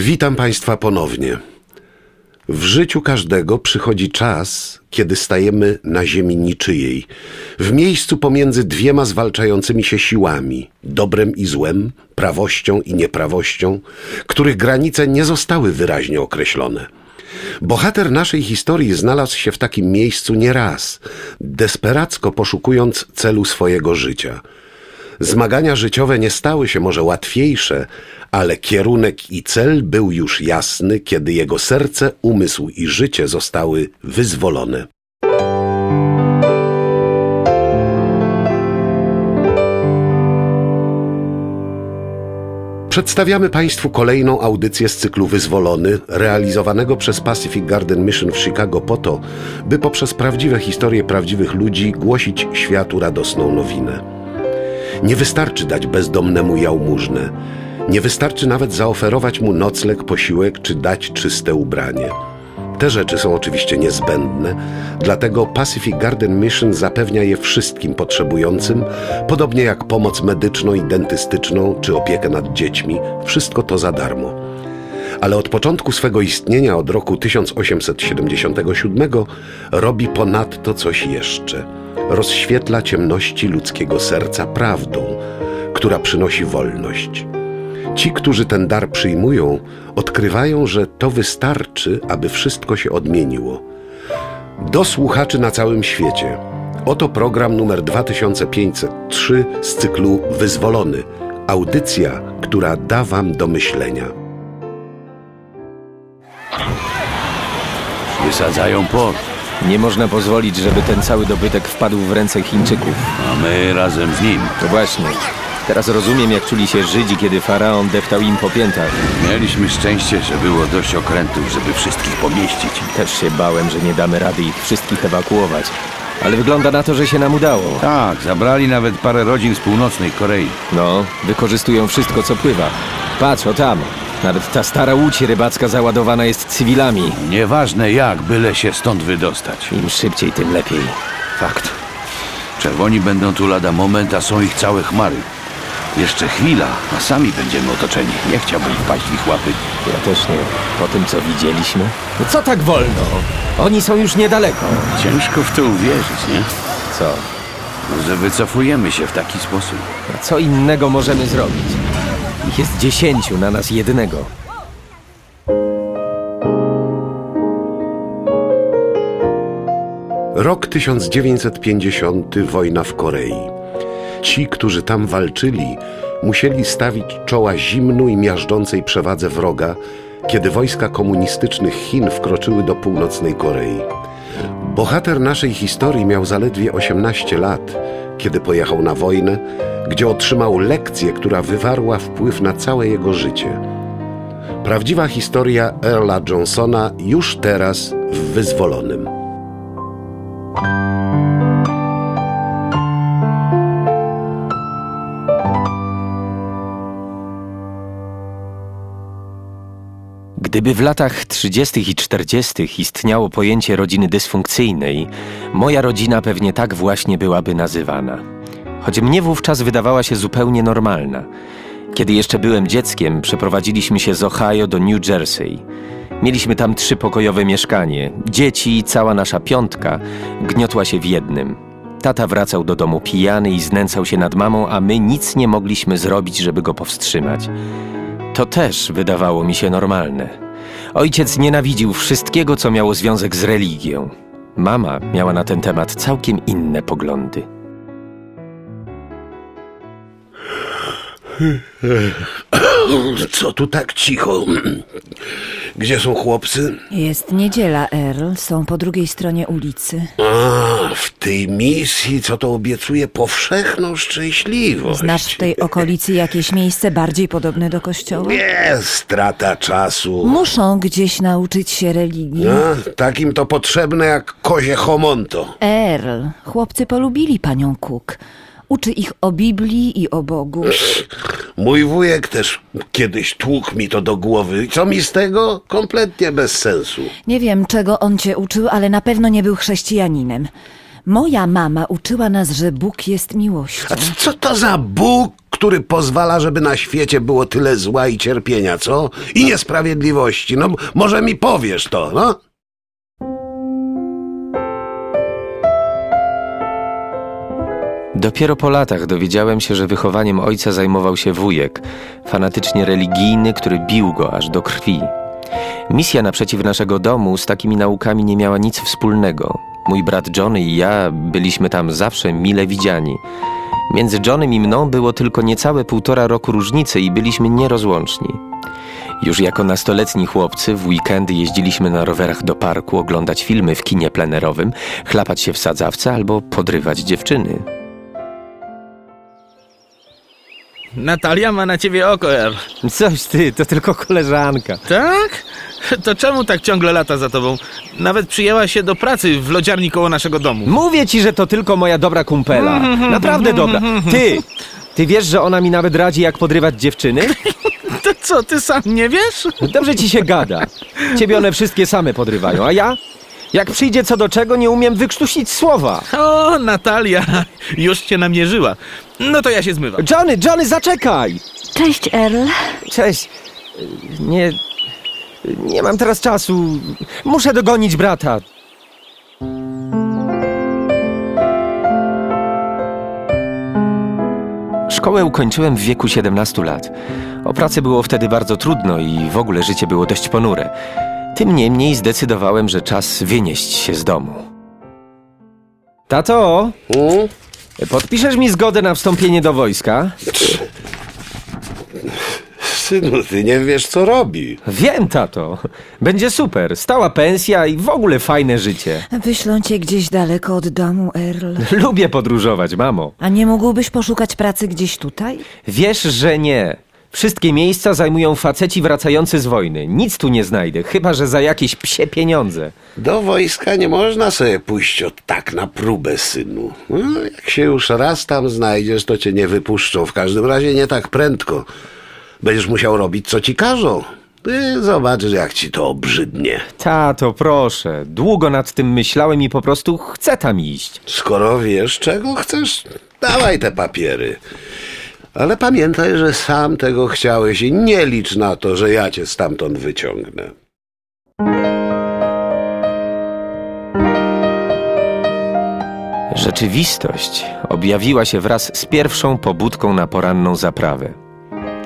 Witam Państwa ponownie. W życiu każdego przychodzi czas, kiedy stajemy na ziemi niczyjej, w miejscu pomiędzy dwiema zwalczającymi się siłami dobrem i złem, prawością i nieprawością, których granice nie zostały wyraźnie określone. Bohater naszej historii znalazł się w takim miejscu nieraz, desperacko poszukując celu swojego życia. Zmagania życiowe nie stały się może łatwiejsze, ale kierunek i cel był już jasny, kiedy jego serce, umysł i życie zostały wyzwolone. Przedstawiamy Państwu kolejną audycję z cyklu Wyzwolony, realizowanego przez Pacific Garden Mission w Chicago po to, by poprzez prawdziwe historie prawdziwych ludzi głosić światu radosną nowinę. Nie wystarczy dać bezdomnemu jałmużnę. Nie wystarczy nawet zaoferować mu nocleg, posiłek czy dać czyste ubranie. Te rzeczy są oczywiście niezbędne, dlatego Pacific Garden Mission zapewnia je wszystkim potrzebującym, podobnie jak pomoc medyczną i dentystyczną czy opiekę nad dziećmi. Wszystko to za darmo. Ale od początku swego istnienia, od roku 1877, robi ponadto coś jeszcze. Rozświetla ciemności ludzkiego serca prawdą, która przynosi wolność. Ci, którzy ten dar przyjmują, odkrywają, że to wystarczy, aby wszystko się odmieniło. Do słuchaczy na całym świecie. Oto program numer 2503 z cyklu Wyzwolony. Audycja, która da Wam do myślenia. Wysadzają port, Nie można pozwolić, żeby ten cały dobytek wpadł w ręce Chińczyków. a my razem z nim. To właśnie. Teraz rozumiem, jak czuli się Żydzi, kiedy faraon deptał im po piętach. Mieliśmy szczęście, że było dość okrętów, żeby wszystkich pomieścić. Też się bałem, że nie damy rady ich wszystkich ewakuować. Ale wygląda na to, że się nam udało. Tak, zabrali nawet parę rodzin z północnej Korei. No, wykorzystują wszystko, co pływa. Patrz, o tam. Nawet ta stara łódź rybacka załadowana jest cywilami. Nieważne jak, byle się stąd wydostać. Im szybciej, tym lepiej. Fakt. Czerwoni będą tu lada moment, a są ich całe chmary. Jeszcze chwila, a sami będziemy otoczeni. Nie chciałbym wpaść w ich łapy. Ja też nie. Po tym, co widzieliśmy. No co tak wolno? Oni są już niedaleko. Ciężko w to uwierzyć, nie? Co? Może wycofujemy się w taki sposób. A co innego możemy zrobić? Ich jest dziesięciu na nas jednego. Rok 1950, wojna w Korei. Ci, którzy tam walczyli, musieli stawić czoła zimnu i miażdżącej przewadze wroga, kiedy wojska komunistycznych Chin wkroczyły do północnej Korei. Bohater naszej historii miał zaledwie 18 lat, kiedy pojechał na wojnę, gdzie otrzymał lekcję, która wywarła wpływ na całe jego życie. Prawdziwa historia Earla Johnsona już teraz w Wyzwolonym. Gdyby w latach 30. i 40. istniało pojęcie rodziny dysfunkcyjnej, moja rodzina pewnie tak właśnie byłaby nazywana. Choć mnie wówczas wydawała się zupełnie normalna. Kiedy jeszcze byłem dzieckiem, przeprowadziliśmy się z Ohio do New Jersey. Mieliśmy tam trzypokojowe mieszkanie. Dzieci i cała nasza piątka gniotła się w jednym. Tata wracał do domu pijany i znęcał się nad mamą, a my nic nie mogliśmy zrobić, żeby go powstrzymać. To też wydawało mi się normalne. Ojciec nienawidził wszystkiego, co miało związek z religią. Mama miała na ten temat całkiem inne poglądy. Co tu tak cicho? Gdzie są chłopcy? Jest niedziela, Earl. Są po drugiej stronie ulicy. A, w tej misji, co to obiecuje powszechną szczęśliwość. Znasz w tej okolicy jakieś miejsce bardziej podobne do kościoła? Nie, strata czasu. Muszą gdzieś nauczyć się religii. A, takim to potrzebne jak kozie homonto. Earl, chłopcy polubili panią Cook. Uczy ich o Biblii i o Bogu. Mój wujek też kiedyś tłukł mi to do głowy. Co mi z tego? Kompletnie bez sensu. Nie wiem, czego on cię uczył, ale na pewno nie był chrześcijaninem. Moja mama uczyła nas, że Bóg jest miłością. A co to za Bóg, który pozwala, żeby na świecie było tyle zła i cierpienia, co? I niesprawiedliwości. No, może mi powiesz to, no? Dopiero po latach dowiedziałem się, że wychowaniem ojca zajmował się wujek, fanatycznie religijny, który bił go aż do krwi. Misja naprzeciw naszego domu z takimi naukami nie miała nic wspólnego. Mój brat Johnny i ja byliśmy tam zawsze mile widziani. Między Johnem i mną było tylko niecałe półtora roku różnicy i byliśmy nierozłączni. Już jako nastoletni chłopcy w weekendy jeździliśmy na rowerach do parku, oglądać filmy w kinie plenerowym, chlapać się w sadzawce albo podrywać dziewczyny. Natalia ma na ciebie oko, R. Coś ty, to tylko koleżanka. Tak? To czemu tak ciągle lata za tobą? Nawet przyjęła się do pracy w lodziarni koło naszego domu. Mówię ci, że to tylko moja dobra kumpela. Naprawdę dobra. Ty, ty wiesz, że ona mi nawet radzi, jak podrywać dziewczyny? To co, ty sam nie wiesz? Dobrze ci się gada. Ciebie one wszystkie same podrywają, a ja? Jak przyjdzie co do czego, nie umiem wykrztusić słowa. O, Natalia, już cię namierzyła. No to ja się zmywam. Johnny, Johnny, zaczekaj! Cześć, Earl. Cześć. Nie... Nie mam teraz czasu. Muszę dogonić brata. Szkołę ukończyłem w wieku 17 lat. O pracy było wtedy bardzo trudno i w ogóle życie było dość ponure. Tym niemniej zdecydowałem, że czas wynieść się z domu. Tato, Hmm? podpiszesz mi zgodę na wstąpienie do wojska? Synu, ty nie wiesz, co robi. Wiem, tato. Będzie super. Stała pensja i w ogóle fajne życie. Wyślą cię gdzieś daleko od domu, Earl. Lubię podróżować, mamo. A nie mógłbyś poszukać pracy gdzieś tutaj? Wiesz, że nie. Wszystkie miejsca zajmują faceci wracający z wojny. Nic tu nie znajdę, chyba że za jakieś psie pieniądze. Do wojska nie można sobie pójść od tak na próbę, synu. No, jak się już raz tam znajdziesz, to cię nie wypuszczą. W każdym razie nie tak prędko. Będziesz musiał robić, co ci każą. Ty zobaczysz, jak ci to obrzydnie. Tato, proszę. Długo nad tym myślałem i po prostu chcę tam iść. Skoro wiesz, czego chcesz, dawaj te papiery. Ale pamiętaj, że sam tego chciałeś i nie licz na to, że ja cię stamtąd wyciągnę. Rzeczywistość objawiła się wraz z pierwszą pobudką na poranną zaprawę.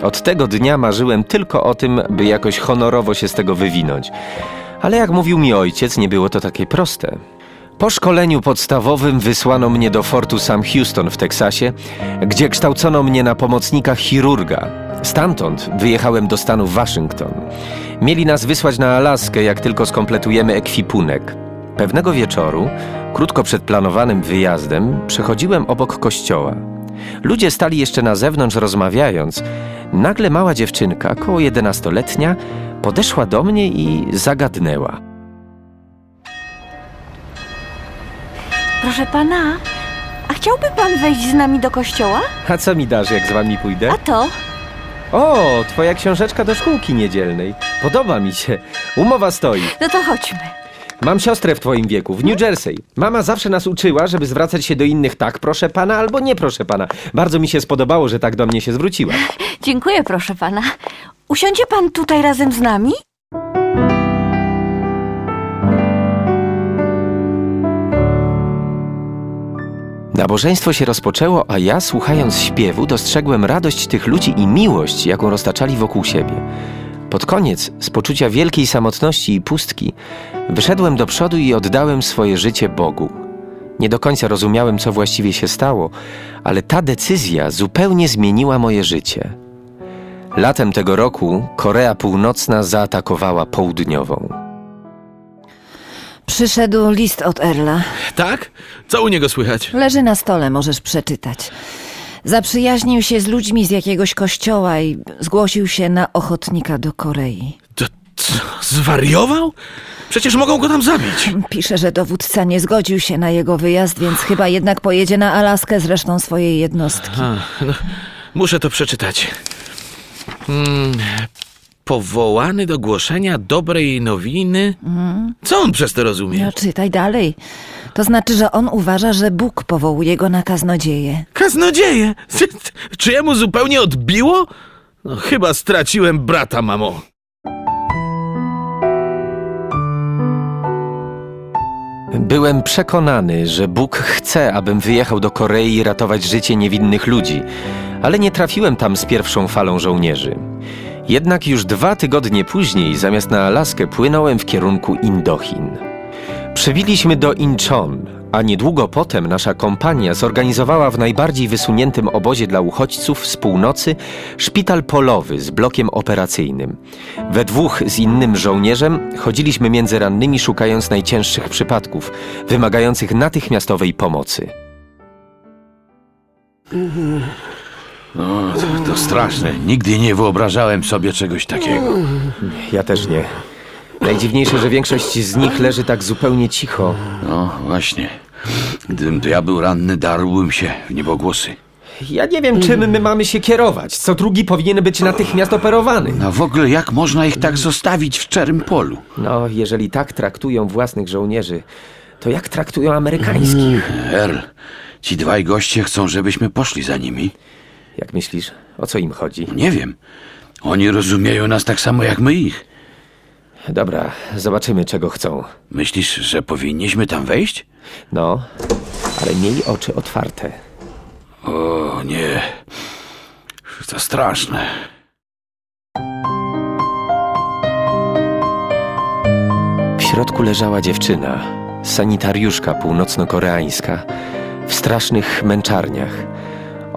Od tego dnia marzyłem tylko o tym, by jakoś honorowo się z tego wywinąć. Ale jak mówił mi ojciec, nie było to takie proste. Po szkoleniu podstawowym wysłano mnie do fortu Sam Houston w Teksasie, gdzie kształcono mnie na pomocnika chirurga. Stamtąd wyjechałem do stanu Waszyngton. Mieli nas wysłać na Alaskę, jak tylko skompletujemy ekwipunek. Pewnego wieczoru, krótko przed planowanym wyjazdem, przechodziłem obok kościoła. Ludzie stali jeszcze na zewnątrz rozmawiając. Nagle mała dziewczynka, koło jedenastoletnia, podeszła do mnie i zagadnęła. Proszę pana, a chciałby pan wejść z nami do kościoła? A co mi dasz, jak z wami pójdę? A to? O, twoja książeczka do szkółki niedzielnej. Podoba mi się. Umowa stoi. No to chodźmy. Mam siostrę w twoim wieku, w New Jersey. Mama zawsze nas uczyła, żeby zwracać się do innych tak, proszę pana, albo nie, proszę pana. Bardzo mi się spodobało, że tak do mnie się zwróciła. Dziękuję, proszę pana. Usiądzie pan tutaj razem z nami? Nabożeństwo się rozpoczęło, a ja, słuchając śpiewu, dostrzegłem radość tych ludzi i miłość, jaką roztaczali wokół siebie. Pod koniec, z poczucia wielkiej samotności i pustki, wyszedłem do przodu i oddałem swoje życie Bogu. Nie do końca rozumiałem, co właściwie się stało, ale ta decyzja zupełnie zmieniła moje życie. Latem tego roku Korea Północna zaatakowała południową. Przyszedł list od Erla. Tak? Co u niego słychać? Leży na stole, możesz przeczytać. Zaprzyjaźnił się z ludźmi z jakiegoś kościoła i zgłosił się na ochotnika do Korei. To co, zwariował? Przecież mogą go tam zabić. Pisze, że dowódca nie zgodził się na jego wyjazd, więc chyba jednak pojedzie na Alaskę z resztą swojej jednostki. A, no, muszę to przeczytać. Mm, powołany do głoszenia dobrej nowiny? Co on przez to rozumie? No czytaj dalej. To znaczy, że on uważa, że Bóg powołuje go na kaznodzieję. Kaznodzieje! Czy jemu zupełnie odbiło? No, chyba straciłem brata, mamo. Byłem przekonany, że Bóg chce, abym wyjechał do Korei i ratować życie niewinnych ludzi, ale nie trafiłem tam z pierwszą falą żołnierzy. Jednak już dwa tygodnie później, zamiast na Alaskę, płynąłem w kierunku Indochin. Przybiliśmy do Incheon, a niedługo potem nasza kompania zorganizowała w najbardziej wysuniętym obozie dla uchodźców z północy szpital polowy z blokiem operacyjnym. We dwóch z innym żołnierzem chodziliśmy między rannymi szukając najcięższych przypadków, wymagających natychmiastowej pomocy. No, to, to straszne. Nigdy nie wyobrażałem sobie czegoś takiego. Ja też nie. Najdziwniejsze, że większość z nich leży tak zupełnie cicho. No, właśnie. Gdybym to ja był ranny, darłbym się w niebogłosy. Ja nie wiem, czym my mamy się kierować. Co drugi powinien być natychmiast operowany. A w ogóle jak można ich tak zostawić w szczerym polu? No, jeżeli tak traktują własnych żołnierzy, to jak traktują amerykańskich? Earl, ci dwaj goście chcą, żebyśmy poszli za nimi. Jak myślisz, o co im chodzi? Nie wiem. Oni rozumieją nas tak samo jak my ich. Dobra, zobaczymy, czego chcą. Myślisz, że powinniśmy tam wejść? No, ale miej oczy otwarte. O nie. To straszne. W środku leżała dziewczyna, sanitariuszka północno-koreańska, w strasznych męczarniach.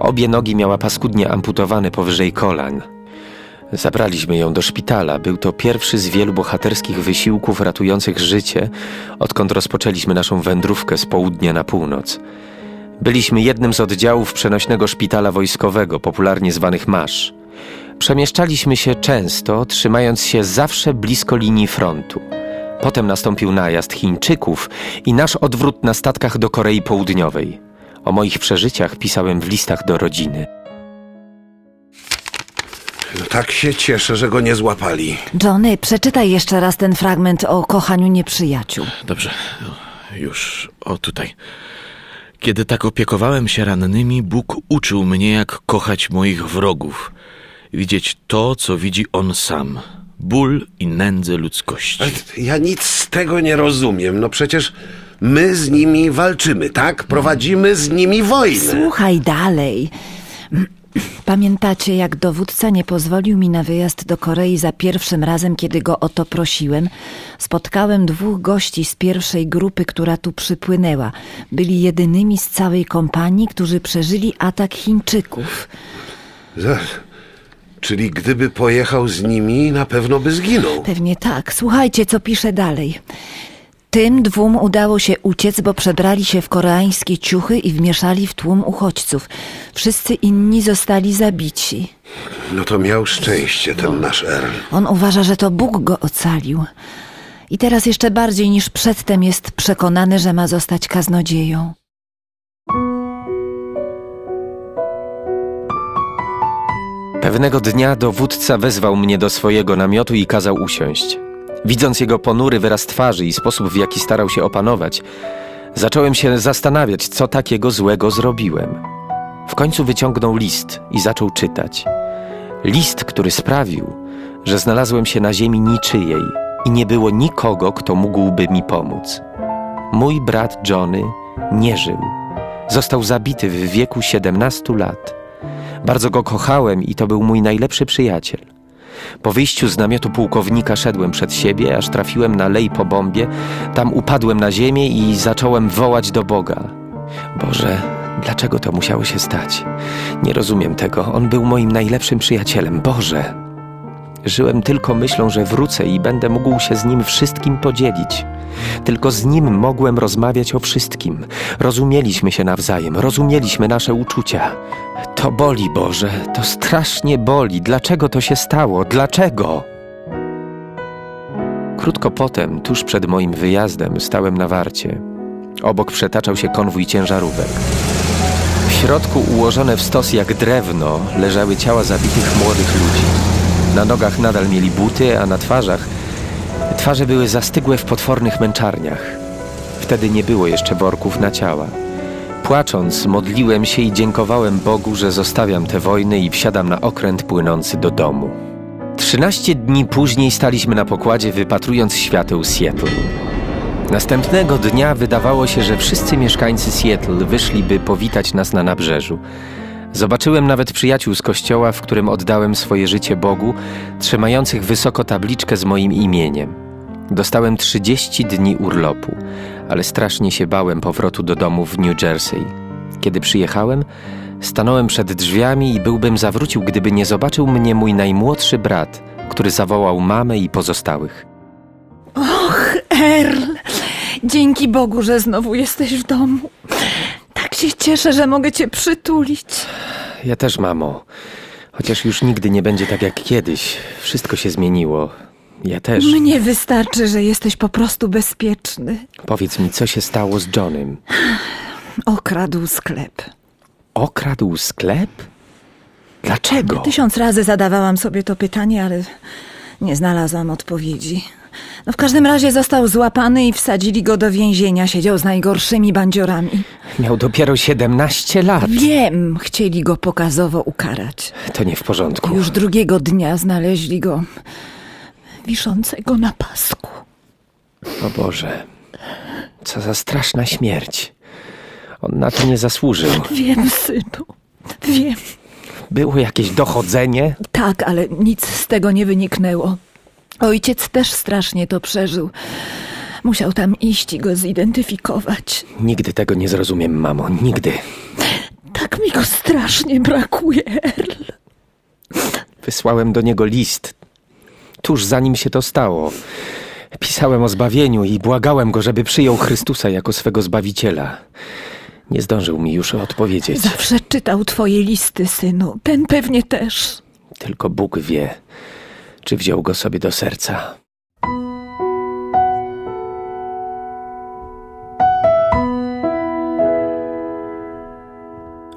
Obie nogi miała paskudnie amputowane powyżej kolan. Zabraliśmy ją do szpitala. Był to pierwszy z wielu bohaterskich wysiłków ratujących życie, odkąd rozpoczęliśmy naszą wędrówkę z południa na północ. Byliśmy jednym z oddziałów przenośnego szpitala wojskowego, popularnie zwanych MASZ. Przemieszczaliśmy się często, trzymając się zawsze blisko linii frontu. Potem nastąpił najazd Chińczyków i nasz odwrót na statkach do Korei Południowej. O moich przeżyciach pisałem w listach do rodziny. No tak się cieszę, że go nie złapali. Johnny, przeczytaj jeszcze raz ten fragment o kochaniu nieprzyjaciół. Dobrze, już, o tutaj. Kiedy tak opiekowałem się rannymi, Bóg uczył mnie, jak kochać moich wrogów. Widzieć to, co widzi On sam. Ból i nędzę ludzkości. Ale ja nic z tego nie rozumiem. No przecież my z nimi walczymy, tak? Prowadzimy z nimi wojnę. Słuchaj dalej. Pamiętacie, jak dowódca nie pozwolił mi na wyjazd do Korei za pierwszym razem, kiedy go o to prosiłem? Spotkałem dwóch gości z pierwszej grupy, która tu przypłynęła. Byli jedynymi z całej kompanii, którzy przeżyli atak Chińczyków. Za- Czyli gdyby pojechał z nimi, na pewno by zginął. Pewnie tak. Słuchajcie, co pisze dalej. Tym dwóm udało się uciec, bo przebrali się w koreańskie ciuchy i wmieszali w tłum uchodźców. Wszyscy inni zostali zabici. No to miał szczęście ten nasz Earl. On uważa, że to Bóg go ocalił. I teraz jeszcze bardziej niż przedtem jest przekonany, że ma zostać kaznodzieją. Pewnego dnia dowódca wezwał mnie do swojego namiotu i kazał usiąść. Widząc jego ponury wyraz twarzy i sposób, w jaki starał się opanować, zacząłem się zastanawiać, co takiego złego zrobiłem. W końcu wyciągnął list i zaczął czytać. List, który sprawił, że znalazłem się na ziemi niczyjej i nie było nikogo, kto mógłby mi pomóc. Mój brat Johnny nie żył. Został zabity w wieku 17 lat. Bardzo go kochałem i to był mój najlepszy przyjaciel. Po wyjściu z namiotu pułkownika szedłem przed siebie, aż trafiłem na lej po bombie. Tam upadłem na ziemię i zacząłem wołać do Boga. Boże, dlaczego to musiało się stać? Nie rozumiem tego. On był moim najlepszym przyjacielem. Boże! Żyłem tylko myślą, że wrócę i będę mógł się z nim wszystkim podzielić. Tylko z nim mogłem rozmawiać o wszystkim. Rozumieliśmy się nawzajem, rozumieliśmy nasze uczucia. To boli, Boże, to strasznie boli. Dlaczego to się stało? Dlaczego? Krótko potem, tuż przed moim wyjazdem, stałem na warcie. Obok przetaczał się konwój ciężarówek. W środku, ułożone w stos jak drewno, leżały ciała zabitych młodych ludzi. Na nogach nadal mieli buty, a na twarzach twarze były zastygłe w potwornych męczarniach. Wtedy nie było jeszcze worków na ciała. Płacząc, modliłem się i dziękowałem Bogu, że zostawiam tę wojnę i wsiadam na okręt płynący do domu. Trzynaście dni później staliśmy na pokładzie, wypatrując świateł Seattle. Następnego dnia wydawało się, że wszyscy mieszkańcy Seattle wyszliby powitać nas na nabrzeżu. Zobaczyłem nawet przyjaciół z kościoła, w którym oddałem swoje życie Bogu, trzymających wysoko tabliczkę z moim imieniem. Dostałem 30 dni urlopu, ale strasznie się bałem powrotu do domu w New Jersey. Kiedy przyjechałem, stanąłem przed drzwiami i byłbym zawrócił, gdyby nie zobaczył mnie mój najmłodszy brat, który zawołał mamę i pozostałych. Erl, dzięki Bogu, że znowu jesteś w domu. Tak się cieszę, że mogę cię przytulić. Ja też, mamo. Chociaż już nigdy nie będzie tak jak kiedyś. Wszystko się zmieniło. Ja też. Mnie wystarczy, że jesteś po prostu bezpieczny. Powiedz mi, co się stało z Johnem? Okradł sklep. Okradł sklep? Dlaczego? Tysiąc razy zadawałam sobie to pytanie, ale nie znalazłam odpowiedzi. No w każdym razie został złapany i wsadzili go do więzienia. Siedział z najgorszymi bandziorami. Miał dopiero 17 lat. Wiem, chcieli go pokazowo ukarać. To nie w porządku. Już drugiego dnia znaleźli go wiszącego na pasku. O Boże. Co za straszna śmierć. On na to nie zasłużył. Wiem, synu. Wiem. Było jakieś dochodzenie? Tak, ale nic z tego nie wyniknęło. Ojciec też strasznie to przeżył. Musiał tam iść i go zidentyfikować. Nigdy tego nie zrozumiem, mamo. Nigdy. Tak mi go strasznie brakuje, Erl. Wysłałem do niego list. Tuż zanim się to stało. Pisałem o zbawieniu i błagałem go, żeby przyjął Chrystusa jako swego zbawiciela. Nie zdążył mi już odpowiedzieć. Zawsze czytał twoje listy, synu. Ten pewnie też. Tylko Bóg wie, czy wziął go sobie do serca.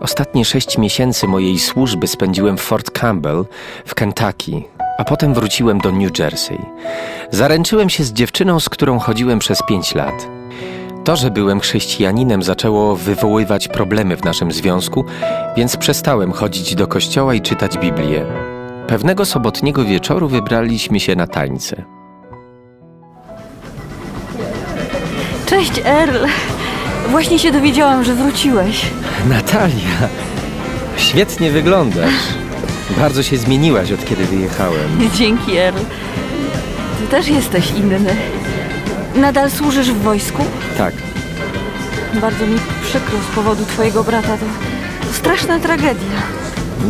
Ostatnie sześć miesięcy mojej służby spędziłem w Fort Campbell w Kentucky, a potem wróciłem do New Jersey. Zaręczyłem się z dziewczyną, z którą chodziłem przez pięć lat. To, że byłem chrześcijaninem, zaczęło wywoływać problemy w naszym związku, więc przestałem chodzić do kościoła i czytać Biblię. Pewnego sobotniego wieczoru wybraliśmy się na tańce. Cześć, Earl. Właśnie się dowiedziałam, że wróciłeś. Natalia, świetnie wyglądasz. Bardzo się zmieniłaś od kiedy wyjechałem. Dzięki, Earl. Ty też jesteś inny. Nadal służysz w wojsku? Tak, Bardzo mi przykro z powodu twojego brata. To, straszna tragedia.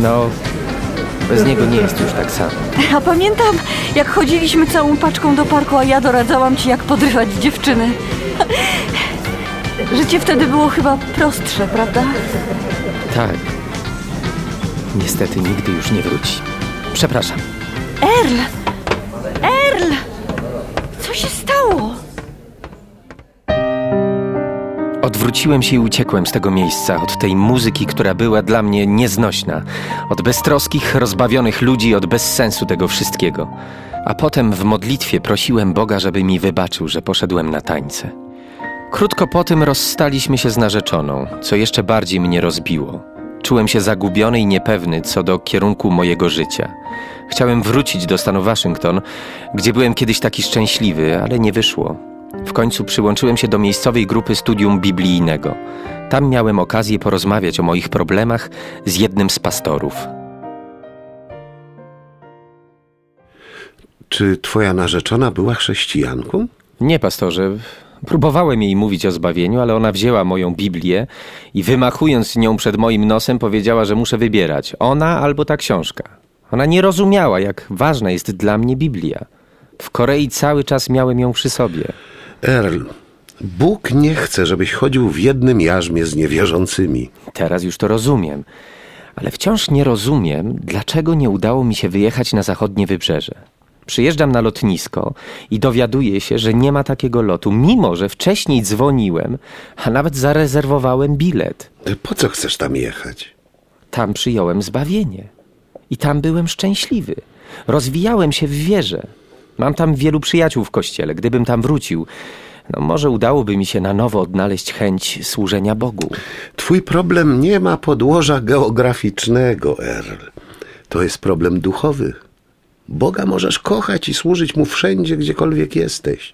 no, bez niego nie jest już tak samo. A pamiętam, jak chodziliśmy całą paczką do parku, a ja doradzałam ci, jak podrywać dziewczyny. Życie wtedy było chyba prostsze, prawda? Tak. Niestety nigdy już nie wróci. Przepraszam. Earl! Earl! Co się stało? Odwróciłem się i uciekłem z tego miejsca, od tej muzyki, która była dla mnie nieznośna, od beztroskich, rozbawionych ludzi, od bezsensu tego wszystkiego. A potem w modlitwie prosiłem Boga, żeby mi wybaczył, że poszedłem na tańce. Krótko po tym rozstaliśmy się z narzeczoną, co jeszcze bardziej mnie rozbiło. Czułem się zagubiony i niepewny co do kierunku mojego życia. Chciałem wrócić do stanu Waszyngton, gdzie byłem kiedyś taki szczęśliwy, ale nie wyszło. W końcu przyłączyłem się do miejscowej grupy studium biblijnego. Tam miałem okazję porozmawiać o moich problemach z jednym z pastorów. Czy twoja narzeczona była chrześcijanką? Nie, pastorze. Próbowałem jej mówić o zbawieniu, ale ona wzięła moją Biblię i wymachując nią przed moim nosem powiedziała, że muszę wybierać ona albo ta książka. Ona nie rozumiała, jak ważna jest dla mnie Biblia. W Korei cały czas miałem ją przy sobie. Earl, Bóg nie chce, żebyś chodził w jednym jarzmie z niewierzącymi. Teraz już to rozumiem, ale wciąż nie rozumiem, dlaczego nie udało mi się wyjechać na zachodnie wybrzeże. Przyjeżdżam na lotnisko i dowiaduję się, że nie ma takiego lotu, mimo że wcześniej dzwoniłem, a nawet zarezerwowałem bilet. Po co chcesz tam jechać? Tam przyjąłem zbawienie i tam byłem szczęśliwy. Rozwijałem się w wierze. Mam tam wielu przyjaciół w kościele. Gdybym tam wrócił, no może udałoby mi się na nowo odnaleźć chęć służenia Bogu. Twój problem nie ma podłoża geograficznego, Earl. To jest problem duchowy. Boga możesz kochać i służyć Mu wszędzie, gdziekolwiek jesteś.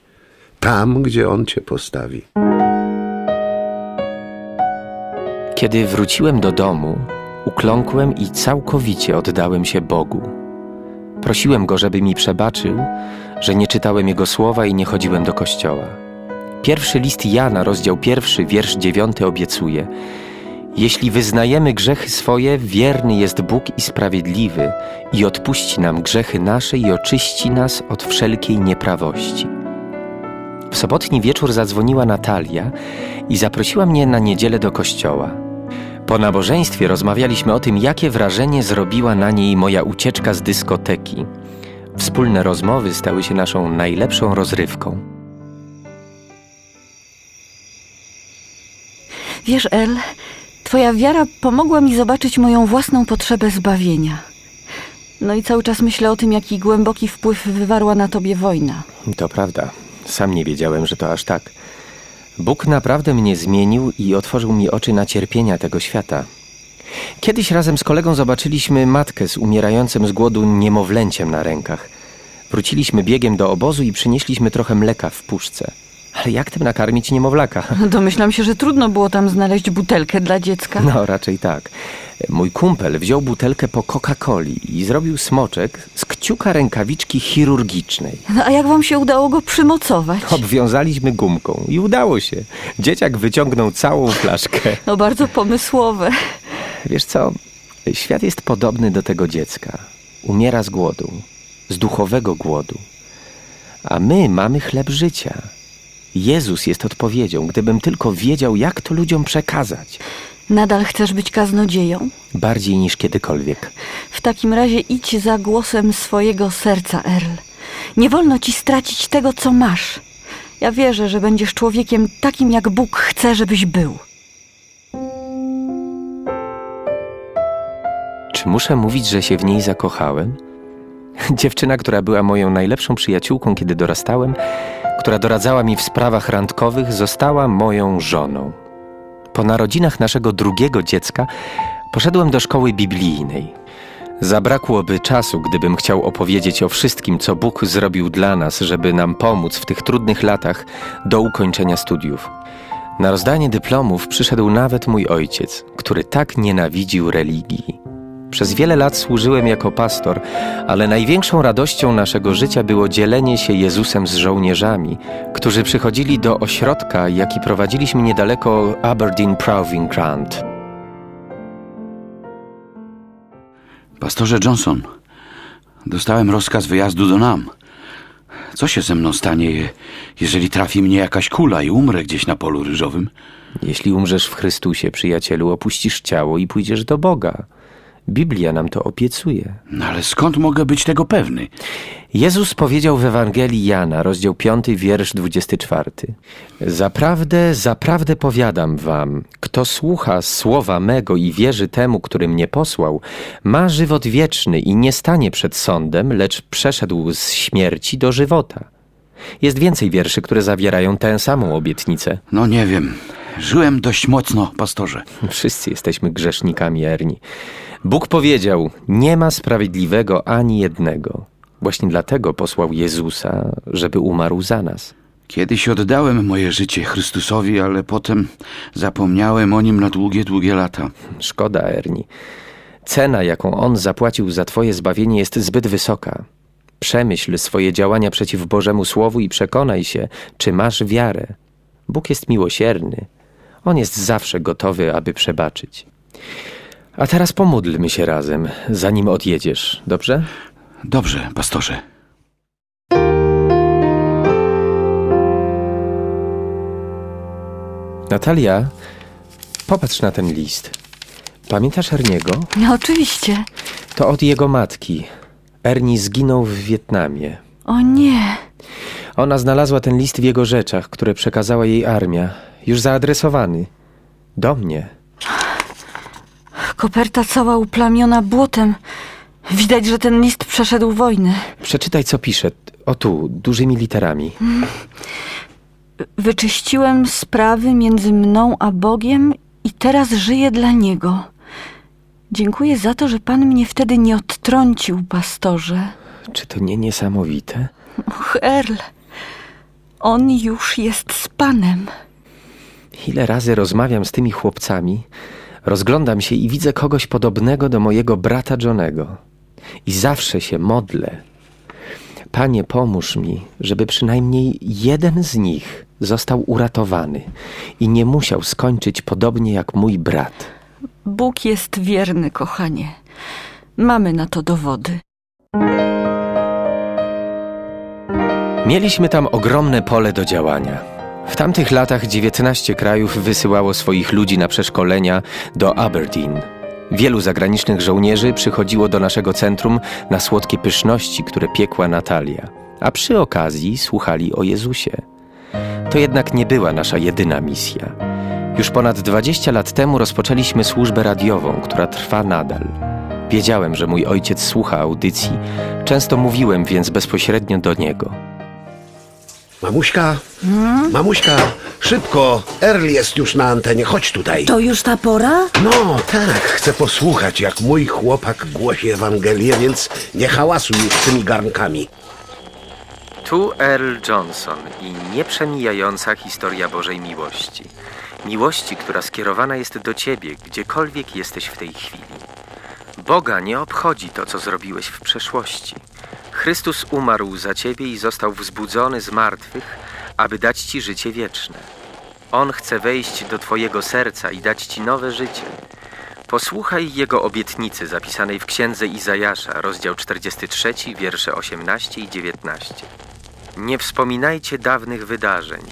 Tam, gdzie On cię postawi. Kiedy wróciłem do domu, ukląkłem i całkowicie oddałem się Bogu. Prosiłem Go, żeby mi przebaczył, że nie czytałem Jego słowa i nie chodziłem do kościoła. Pierwszy list Jana, rozdział pierwszy, wiersz dziewiąty obiecuje Jeśli wyznajemy grzechy swoje, wierny jest Bóg i sprawiedliwy i odpuści nam grzechy nasze i oczyści nas od wszelkiej nieprawości. W sobotni wieczór zadzwoniła Natalia i zaprosiła mnie na niedzielę do kościoła. Po nabożeństwie rozmawialiśmy o tym, jakie wrażenie zrobiła na niej moja ucieczka z dyskoteki. Wspólne rozmowy stały się naszą najlepszą rozrywką. Wiesz, El, twoja wiara pomogła mi zobaczyć moją własną potrzebę zbawienia. No i cały czas myślę o tym, jaki głęboki wpływ wywarła na tobie wojna. To prawda. Sam nie wiedziałem, że to aż tak. Bóg naprawdę mnie zmienił i otworzył mi oczy na cierpienia tego świata. Kiedyś razem z kolegą zobaczyliśmy matkę z umierającym z głodu niemowlęciem na rękach. Wróciliśmy biegiem do obozu i przynieśliśmy trochę mleka w puszce. Ale jak tym nakarmić niemowlaka? Domyślam się, że trudno było tam znaleźć butelkę dla dziecka. No, raczej tak. Mój kumpel wziął butelkę po Coca-Coli i zrobił smoczek z kciuka rękawiczki chirurgicznej. No, a jak wam się udało go przymocować? Obwiązaliśmy gumką i udało się. Dzieciak wyciągnął całą flaszkę. No bardzo pomysłowe. Wiesz co? Świat jest podobny do tego dziecka. Umiera z głodu, z duchowego głodu. A my mamy chleb życia. Jezus jest odpowiedzią, gdybym tylko wiedział, jak to ludziom przekazać. Nadal chcesz być kaznodzieją? Bardziej niż kiedykolwiek. W takim razie idź za głosem swojego serca, Earl. Nie wolno ci stracić tego, co masz. Ja wierzę, że będziesz człowiekiem takim, jak Bóg chce, żebyś był. Czy muszę mówić, że się w niej zakochałem? Dziewczyna, która była moją najlepszą przyjaciółką, kiedy dorastałem, która doradzała mi w sprawach randkowych, została moją żoną. Po narodzinach naszego drugiego dziecka poszedłem do szkoły biblijnej. Zabrakłoby czasu, gdybym chciał opowiedzieć o wszystkim, co Bóg zrobił dla nas, żeby nam pomóc w tych trudnych latach do ukończenia studiów. Na rozdanie dyplomów przyszedł nawet mój ojciec, który tak nienawidził religii. Przez wiele lat służyłem jako pastor, ale największą radością naszego życia było dzielenie się Jezusem z żołnierzami, którzy przychodzili do ośrodka, jaki prowadziliśmy niedaleko Aberdeen Proving Ground. Pastorze Johnson, dostałem rozkaz wyjazdu do Nam. Co się ze mną stanie, je- jeżeli trafi mnie jakaś kula i umrę gdzieś na polu ryżowym? Jeśli umrzesz w Chrystusie, przyjacielu, opuścisz ciało i pójdziesz do Boga. Biblia nam to obiecuje. No ale skąd mogę być tego pewny? Jezus powiedział w Ewangelii Jana, rozdział 5, wiersz 24. Zaprawdę, zaprawdę powiadam wam, kto słucha słowa mego i wierzy temu, który mnie posłał, ma żywot wieczny i nie stanie przed sądem, lecz przeszedł z śmierci do żywota. Jest więcej wierszy, które zawierają tę samą obietnicę. No nie wiem. Żyłem dość mocno, pastorze. Wszyscy jesteśmy grzesznikami, Erni. Bóg powiedział: Nie ma sprawiedliwego ani jednego. Właśnie dlatego posłał Jezusa, żeby umarł za nas. Kiedyś oddałem moje życie Chrystusowi, ale potem zapomniałem o nim na długie, długie lata. Szkoda, Erni. Cena, jaką on zapłacił za Twoje zbawienie, jest zbyt wysoka. Przemyśl swoje działania przeciw Bożemu Słowu i przekonaj się, czy masz wiarę. Bóg jest miłosierny. On jest zawsze gotowy, aby przebaczyć. A teraz pomódlmy się razem, zanim odjedziesz, dobrze? Dobrze, pastorze. Natalia, popatrz na ten list. Pamiętasz Erniego? No oczywiście. To od jego matki. Erni zginął w Wietnamie. O nie. Ona znalazła ten list w jego rzeczach, które przekazała jej armia, już zaadresowany. Do mnie. Koperta cała uplamiona błotem. Widać, że ten list przeszedł wojnę. Przeczytaj, co pisze. O tu, dużymi literami. Wyczyściłem sprawy między mną a Bogiem i teraz żyję dla Niego. Dziękuję za to, że Pan mnie wtedy nie odtrącił, pastorze. Czy to nie niesamowite? Och, Erl, On już jest z Panem. Ile razy rozmawiam z tymi chłopcami, rozglądam się i widzę kogoś podobnego do mojego brata Johnego. I zawsze się modlę. Panie, pomóż mi, żeby przynajmniej jeden z nich został uratowany i nie musiał skończyć podobnie jak mój brat. Bóg jest wierny, kochanie. Mamy na to dowody. Mieliśmy tam ogromne pole do działania. W tamtych latach 19 krajów wysyłało swoich ludzi na przeszkolenia do Aberdeen. Wielu zagranicznych żołnierzy przychodziło do naszego centrum na słodkie pyszności, które piekła Natalia, a przy okazji słuchali o Jezusie. To jednak nie była nasza jedyna misja. Już ponad 20 lat temu rozpoczęliśmy służbę radiową, która trwa nadal. Wiedziałem, że mój ojciec słucha audycji, często mówiłem więc bezpośrednio do niego. Mamuśka, mamuśka, szybko, Earl jest już na antenie, chodź tutaj. To już ta pora? No, tak, chcę posłuchać, jak mój chłopak głosi Ewangelię, więc nie hałasuj już tymi garnkami. Tu Earl Johnson i nieprzemijająca historia Bożej miłości. Miłości, która skierowana jest do Ciebie, gdziekolwiek jesteś w tej chwili. Boga nie obchodzi to, co zrobiłeś w przeszłości. Chrystus umarł za Ciebie i został wzbudzony z martwych, aby dać Ci życie wieczne. On chce wejść do Twojego serca i dać Ci nowe życie. Posłuchaj Jego obietnicy zapisanej w Księdze Izajasza, rozdział 43, wiersze 18 i 19. Nie wspominajcie dawnych wydarzeń,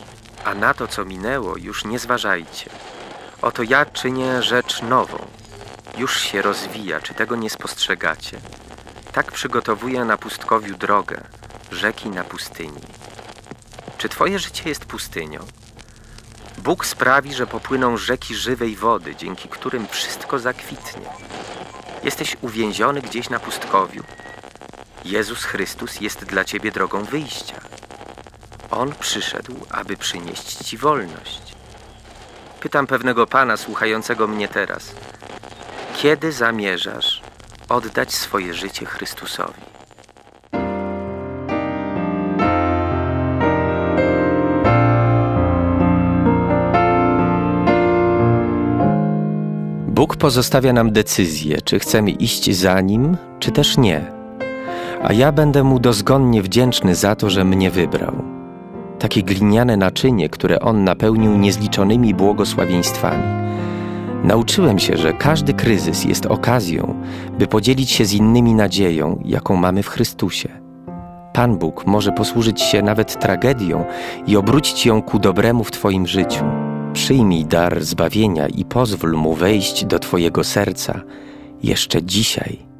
a na to, co minęło, już nie zważajcie. Oto ja czynię rzecz nową. Już się rozwija, czy tego nie spostrzegacie? Tak przygotowuję na pustkowiu drogę, rzeki na pustyni. Czy twoje życie jest pustynią? Bóg sprawi, że popłyną rzeki żywej wody, dzięki którym wszystko zakwitnie. Jesteś uwięziony gdzieś na pustkowiu. Jezus Chrystus jest dla ciebie drogą wyjścia. On przyszedł, aby przynieść ci wolność. Pytam pewnego pana słuchającego mnie teraz. Kiedy zamierzasz oddać swoje życie Chrystusowi? Bóg pozostawia nam decyzję, czy chcemy iść za Nim, czy też nie. A ja będę Mu dozgonnie wdzięczny za to, że mnie wybrał. Takie gliniane naczynie, które On napełnił niezliczonymi błogosławieństwami. Nauczyłem się, że każdy kryzys jest okazją, by podzielić się z innymi nadzieją, jaką mamy w Chrystusie. Pan Bóg może posłużyć się nawet tragedią i obrócić ją ku dobremu w Twoim życiu. Przyjmij dar zbawienia i pozwól mu wejść do Twojego serca jeszcze dzisiaj.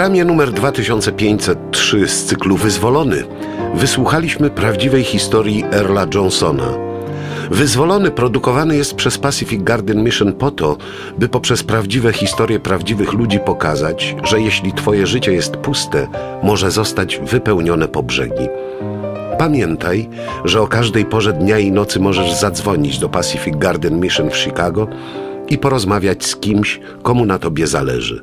Programie numer 2503 z cyklu Wyzwolony wysłuchaliśmy prawdziwej historii Erla Johnsona. Wyzwolony produkowany jest przez Pacific Garden Mission po to, by poprzez prawdziwe historie prawdziwych ludzi pokazać, że jeśli Twoje życie jest puste, może zostać wypełnione po brzegi. Pamiętaj, że o każdej porze dnia i nocy możesz zadzwonić do Pacific Garden Mission w Chicago i porozmawiać z kimś, komu na tobie zależy.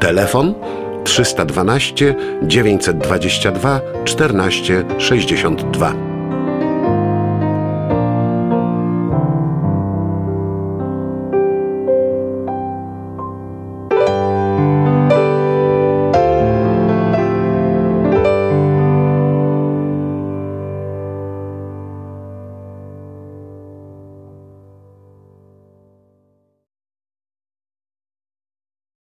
Telefon 312 922 14 62.